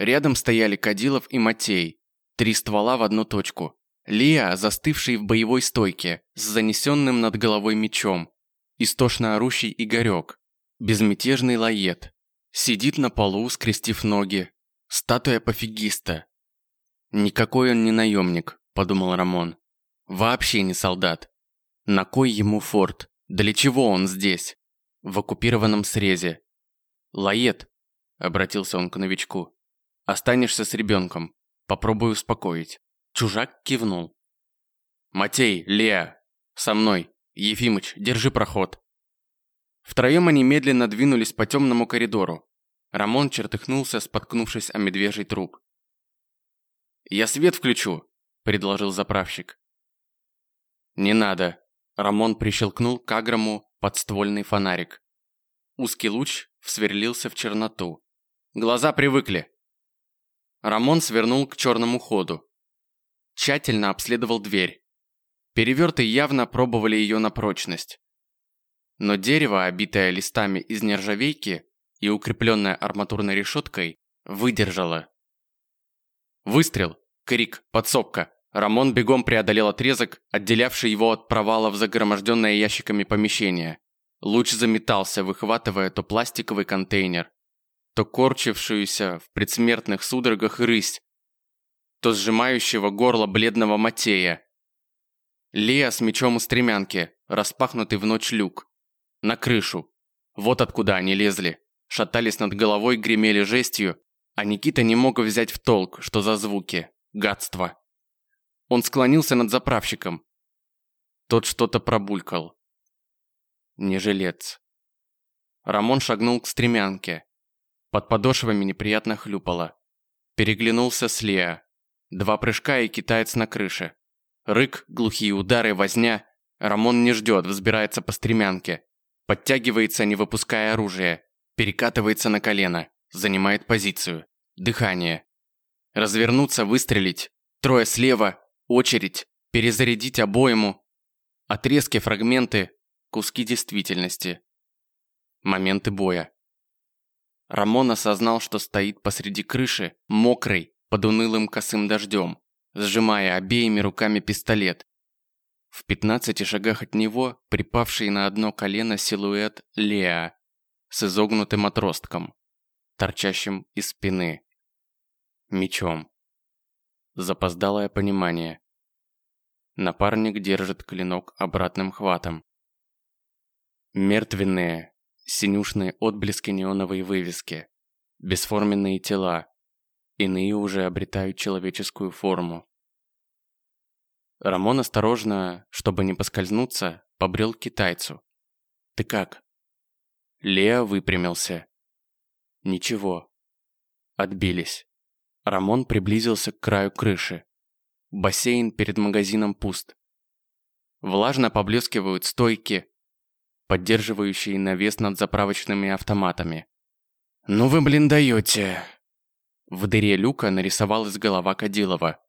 Рядом стояли Кадилов и Матей. Три ствола в одну точку. Лия, застывший в боевой стойке, с занесенным над головой мечом. Истошно орущий Игорек. Безмятежный лает. Сидит на полу, скрестив ноги. Статуя пофигиста. «Никакой он не наемник», – подумал Рамон. «Вообще не солдат. На кой ему форт? Для чего он здесь? В оккупированном срезе. Лает», – обратился он к новичку. Останешься с ребенком. Попробую успокоить». Чужак кивнул. «Матей, Леа, со мной. Ефимыч, держи проход». Втроем они медленно двинулись по темному коридору. Рамон чертыхнулся, споткнувшись о медвежий труп. «Я свет включу», – предложил заправщик. «Не надо», – Рамон прищелкнул к агрому подствольный фонарик. Узкий луч всверлился в черноту. «Глаза привыкли», Рамон свернул к черному ходу. Тщательно обследовал дверь. Переверты явно пробовали ее на прочность. Но дерево, обитое листами из нержавейки и укрепленное арматурной решеткой, выдержало. Выстрел, крик, подсобка. Рамон бегом преодолел отрезок, отделявший его от провала в загроможденное ящиками помещение. Луч заметался, выхватывая то пластиковый контейнер, то корчившуюся в предсмертных судорогах рысь, то сжимающего горло бледного Матея. Лея с мечом у стремянки, распахнутый в ночь люк. На крышу. Вот откуда они лезли. Шатались над головой, гремели жестью, а Никита не мог взять в толк, что за звуки. Гадство. Он склонился над заправщиком. Тот что-то пробулькал. Не жилец. Рамон шагнул к стремянке. Под подошвами неприятно хлюпало. Переглянулся с Леа. Два прыжка и китаец на крыше. Рык, глухие удары, возня. Рамон не ждет, взбирается по стремянке. Подтягивается, не выпуская оружия. Перекатывается на колено. Занимает позицию. Дыхание. Развернуться, выстрелить. Трое слева. Очередь. Перезарядить обойму. Отрезки, фрагменты. Куски действительности. Моменты боя. Рамон осознал, что стоит посреди крыши, мокрый, под унылым косым дождем, сжимая обеими руками пистолет. В пятнадцати шагах от него припавший на одно колено силуэт Леа с изогнутым отростком, торчащим из спины. Мечом. Запоздалое понимание. Напарник держит клинок обратным хватом. Мертвенные, синюшные отблески неоновой вывески, бесформенные тела, иные уже обретают человеческую форму. Рамон осторожно, чтобы не поскользнуться, побрел к китайцу. «Ты как?» Лео выпрямился. «Ничего». Отбились. Рамон приблизился к краю крыши. Бассейн перед магазином пуст. Влажно поблескивают стойки, поддерживающие навес над заправочными автоматами. «Ну вы, блин, даете!» В дыре люка нарисовалась голова Кадилова.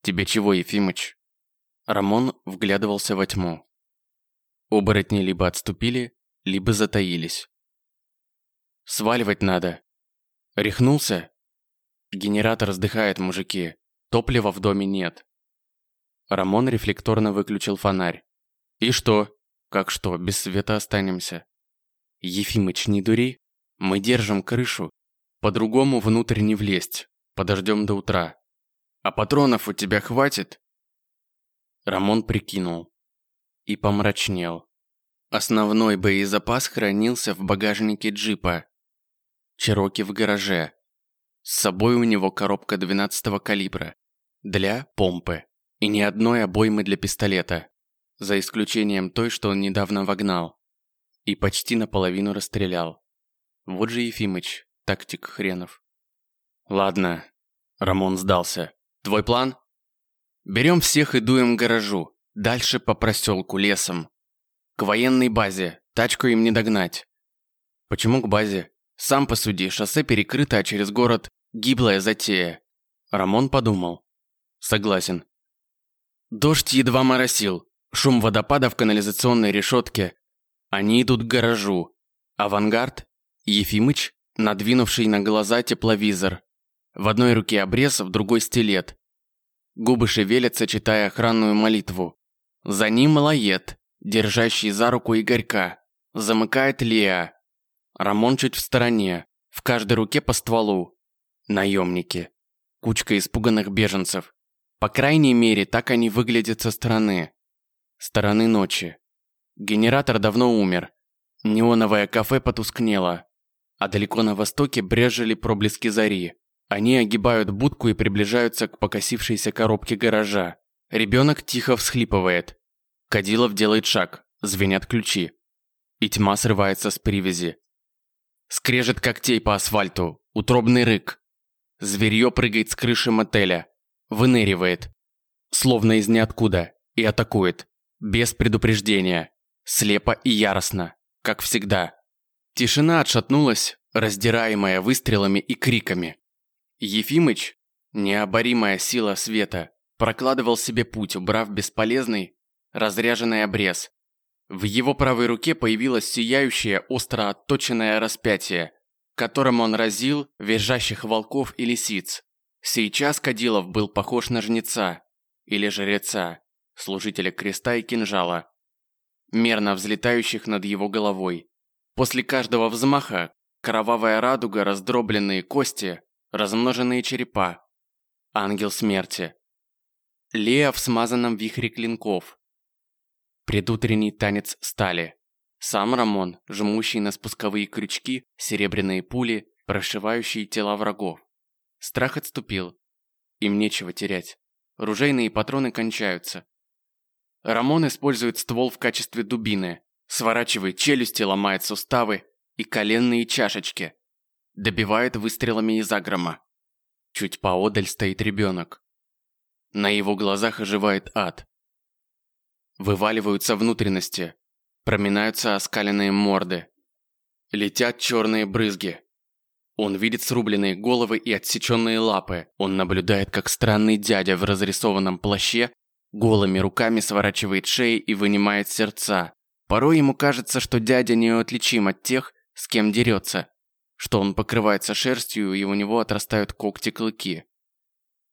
«Тебе чего, Ефимыч?» Рамон вглядывался во тьму. Оборотни либо отступили, либо затаились. «Сваливать надо!» «Рехнулся?» «Генератор сдыхает, мужики. Топлива в доме нет». Рамон рефлекторно выключил фонарь. «И что?» Как что, без света останемся? Ефимыч, не дури. Мы держим крышу. По-другому внутрь не влезть. Подождем до утра. А патронов у тебя хватит? Рамон прикинул. И помрачнел. Основной боезапас хранился в багажнике джипа. Чероки в гараже. С собой у него коробка 12-го калибра. Для помпы. И ни одной обоймы для пистолета за исключением той, что он недавно вогнал. И почти наполовину расстрелял. Вот же Ефимыч, тактик хренов. Ладно. Рамон сдался. Твой план? Берем всех и дуем к гаражу. Дальше по проселку, лесом. К военной базе. Тачку им не догнать. Почему к базе? Сам посуди, шоссе перекрыто, а через город гиблая затея. Рамон подумал. Согласен. Дождь едва моросил. Шум водопада в канализационной решетке. Они идут к гаражу. Авангард, Ефимыч, надвинувший на глаза тепловизор. В одной руке обрез, в другой стилет. Губы шевелятся, читая охранную молитву. За ним малоед, держащий за руку Игорька. Замыкает Леа. Рамон чуть в стороне. В каждой руке по стволу. Наемники. Кучка испуганных беженцев. По крайней мере, так они выглядят со стороны. Стороны ночи. Генератор давно умер. Неоновое кафе потускнело. А далеко на востоке брежели проблески зари. Они огибают будку и приближаются к покосившейся коробке гаража. Ребенок тихо всхлипывает. Кадилов делает шаг, звенят ключи. И тьма срывается с привязи. Скрежет когтей по асфальту, утробный рык. Зверье прыгает с крыши мотеля, выныривает, словно из ниоткуда, и атакует, без предупреждения, слепо и яростно, как всегда. Тишина отшатнулась, раздираемая выстрелами и криками. Ефимыч, необоримая сила света, прокладывал себе путь, убрав бесполезный, разряженный обрез. В его правой руке появилось сияющее, остро отточенное распятие, которым он разил визжащих волков и лисиц. Сейчас Кадилов был похож на жнеца или жреца, служителя креста и кинжала, мерно взлетающих над его головой. После каждого взмаха кровавая радуга, раздробленные кости, размноженные черепа. Ангел смерти. Лея в смазанном вихре клинков. Предутренний танец стали. Сам Рамон, жмущий на спусковые крючки, серебряные пули, прошивающие тела врагов. Страх отступил. Им нечего терять. Ружейные патроны кончаются. Рамон использует ствол в качестве дубины, сворачивает челюсти, ломает суставы и коленные чашечки, добивает выстрелами из агрома. Чуть поодаль стоит ребенок. На его глазах оживает ад. Вываливаются внутренности, проминаются оскаленные морды. Летят черные брызги. Он видит срубленные головы и отсеченные лапы. Он наблюдает, как странный дядя в разрисованном плаще голыми руками сворачивает шеи и вынимает сердца. Порой ему кажется, что дядя неотличим от тех, с кем дерется что он покрывается шерстью и у него отрастают когти-клыки.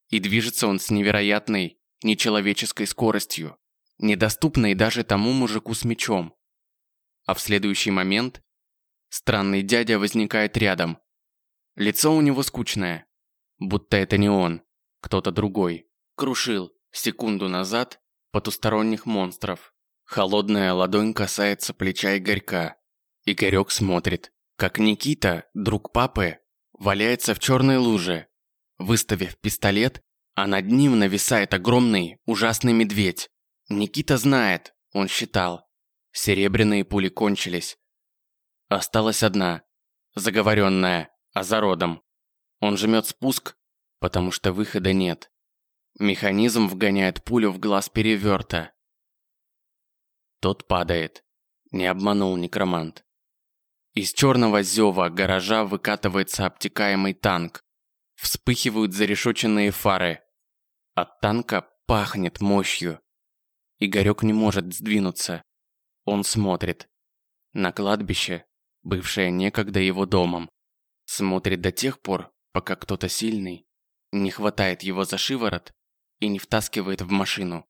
И движется он с невероятной, нечеловеческой скоростью, недоступной даже тому мужику с мечом. А в следующий момент странный дядя возникает рядом. Лицо у него скучное, будто это не он, кто-то другой. Крушил секунду назад потусторонних монстров. Холодная ладонь касается плеча Игорька. Игорек смотрит как Никита, друг папы, валяется в черной луже, выставив пистолет, а над ним нависает огромный, ужасный медведь. Никита знает, он считал. Серебряные пули кончились. Осталась одна, заговоренная, а за родом. Он жмет спуск, потому что выхода нет. Механизм вгоняет пулю в глаз переверта. Тот падает. Не обманул некромант. Из черного зева гаража выкатывается обтекаемый танк. Вспыхивают зарешоченные фары. От танка пахнет мощью. Игорек не может сдвинуться. Он смотрит. На кладбище, бывшее некогда его домом. Смотрит до тех пор, пока кто-то сильный не хватает его за шиворот и не втаскивает в машину.